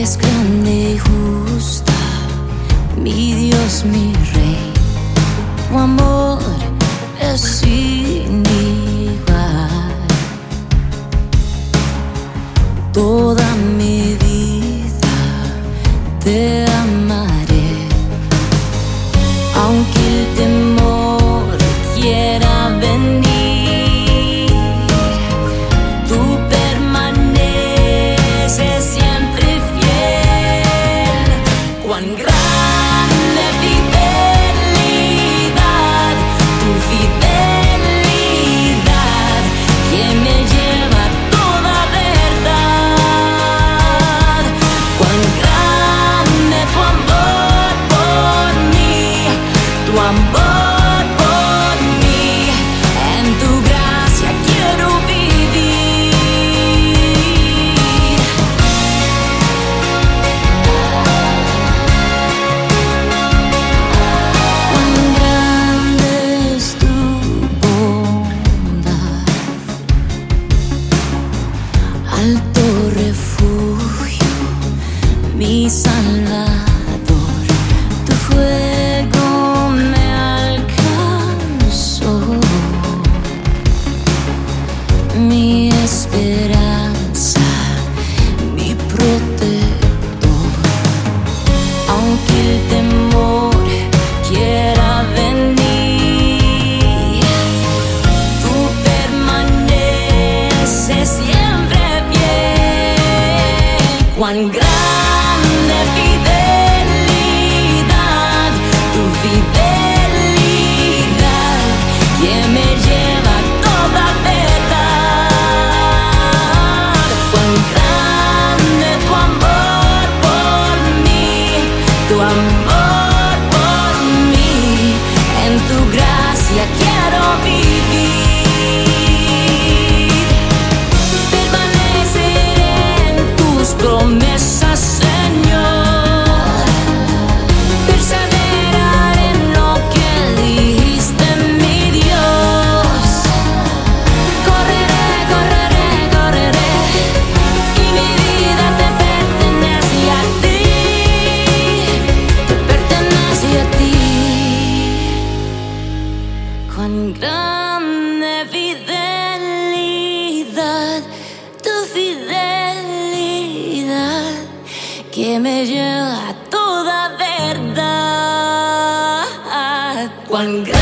Es grande y justa, mi Dios, mi Rey. Tu amor es sin igual. Toda mi vida te amaré, aunque el temor quiera venir. Cuán grande fidelidad, tu fidelidad que me lleva a toda verdad. Cuán grande